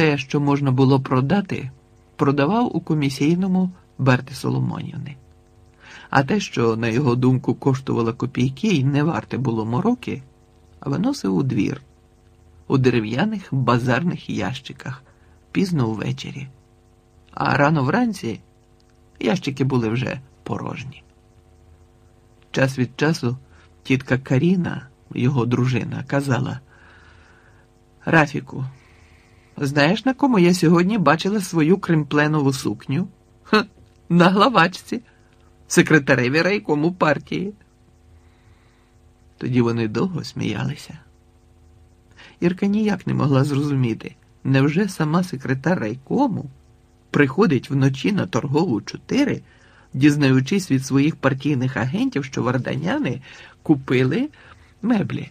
те, що можна було продати, продавав у комісійному Берти Соломонівни. А те, що, на його думку, коштувало копійки і не варте було мороки, виносив у двір у дерев'яних базарних ящиках пізно увечері. А рано вранці ящики були вже порожні. Час від часу тітка Каріна, його дружина, казала Рафіку, знаєш, на кому я сьогодні бачила свою кремпленову сукню? Ха, на главачці, секретареві райкому партії. Тоді вони довго сміялися. Ірка ніяк не могла зрозуміти, невже сама секретар райкому приходить вночі на торгову 4, дізнаючись від своїх партійних агентів, що варданяни купили меблі.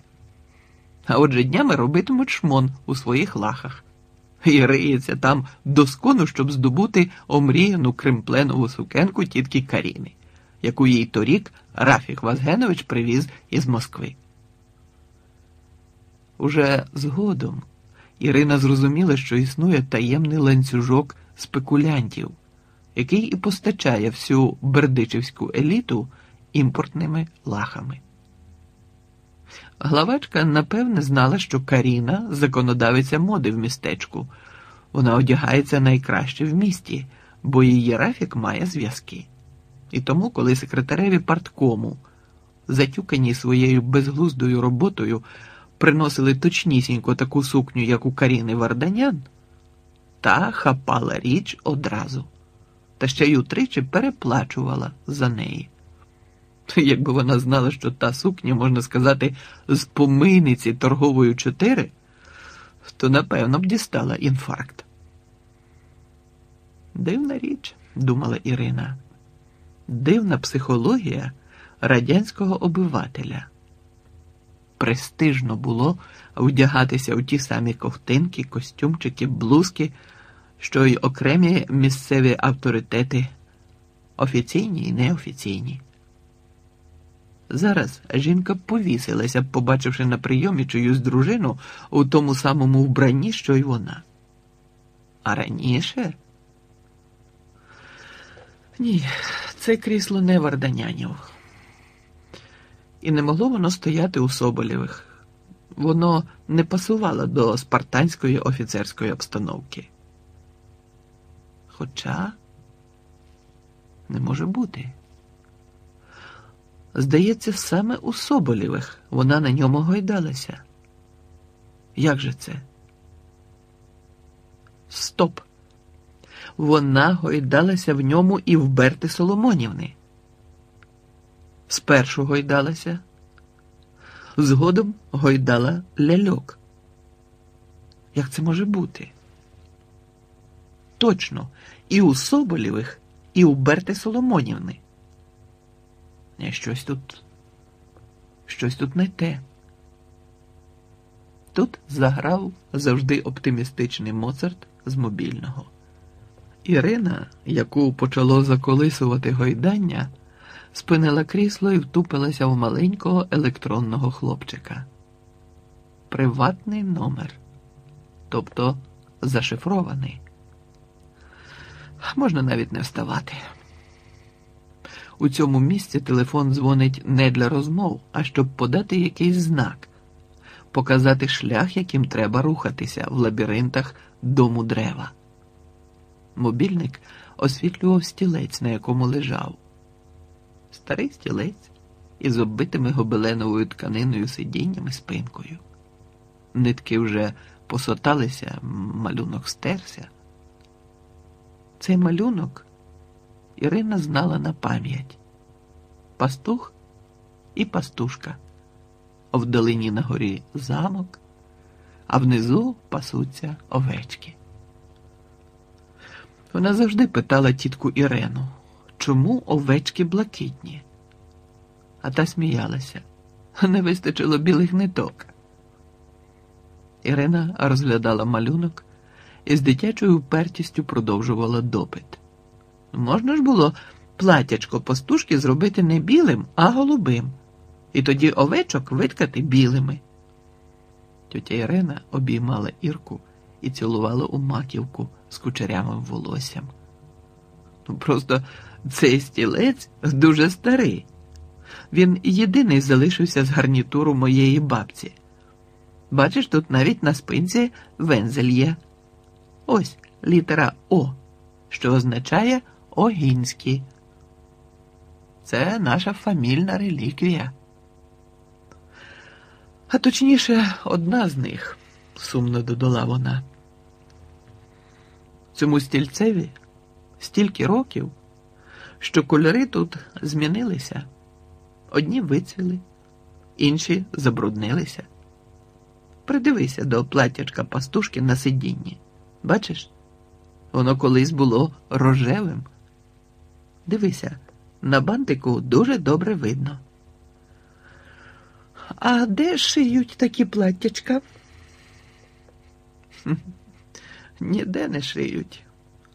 А отже днями робитимуть шмон у своїх лахах і риється там доскону, щоб здобути омріяну кримпленову сукенку тітки Каріни, яку їй торік Рафік Вазгенович привіз із Москви. Уже згодом Ірина зрозуміла, що існує таємний ланцюжок спекулянтів, який і постачає всю бердичівську еліту імпортними лахами. Главачка напевне знала, що Каріна законодавиця моди в містечку. Вона одягається найкраще в місті, бо її Рафік має зв'язки. І тому, коли секретареві парткому, затюкані своєю безглуздою роботою, приносили точнісінько таку сукню, як у Каріни Варданян, та хапала річ одразу, та ще й утричі переплачувала за неї. Якби вона знала, що та сукня, можна сказати, з помийниці торгової чотири, то напевно б дістала інфаркт. Дивна річ, думала Ірина, дивна психологія радянського обивателя. Престижно було вдягатися у ті самі ковтинки, костюмчики, блузки, що й окремі місцеві авторитети, офіційні і неофіційні. Зараз жінка повісилася, побачивши на прийомі чиюсь дружину у тому самому вбранні, що й вона. А раніше? Ні, це крісло не варданянів. І не могло воно стояти у Соболєвих. Воно не пасувало до спартанської офіцерської обстановки. Хоча не може бути. Здається, саме у Соболєвих вона на ньому гойдалася. Як же це? Стоп! Вона гойдалася в ньому і в Берти Соломонівни. Спершу гойдалася, згодом гойдала ляльок. Як це може бути? Точно, і у Соболєвих, і у Берти Соломонівни. Щось тут, щось тут не те. Тут заграв завжди оптимістичний Моцарт з мобільного. Ірина, яку почало заколисувати гойдання, спинила крісло і втупилася в маленького електронного хлопчика. Приватний номер, тобто зашифрований. Можна навіть не вставати. У цьому місці телефон дзвонить не для розмов, а щоб подати якийсь знак, показати шлях, яким треба рухатися в лабіринтах дому дерева. Мобільник освітлював стілець, на якому лежав. Старий стілець із оббитими гобеленовою тканиною сидіннями спинкою. Нитки вже посоталися, малюнок стерся. Цей малюнок Ірина знала на пам'ять пастух і пастушка. Вдалині на горі замок, а внизу пасуться овечки. Вона завжди питала тітку Ірену, чому овечки блакитні? А та сміялася, не вистачило білих ниток. Ірина розглядала малюнок і з дитячою впертістю продовжувала допит. Можна ж було платячко пастушки зробити не білим, а голубим, і тоді овечок виткати білими. Тетя Ірина обіймала Ірку і цілувала у маківку з кучерявим волоссям. Ну, Просто цей стілець дуже старий. Він єдиний залишився з гарнітуру моєї бабці. Бачиш, тут навіть на спинці вензель є. Ось літера О, що означає Огінський. Це наша фамільна реліквія. А точніше, одна з них, сумно додала вона. Цьому стільцеві стільки років, що кольори тут змінилися. Одні вицвіли, інші забруднилися. Придивися до платячка пастушки на сидінні. Бачиш? Воно колись було рожевим. Дивися, на бантику дуже добре видно. А де шиють такі платтячка? Ніде не шиють.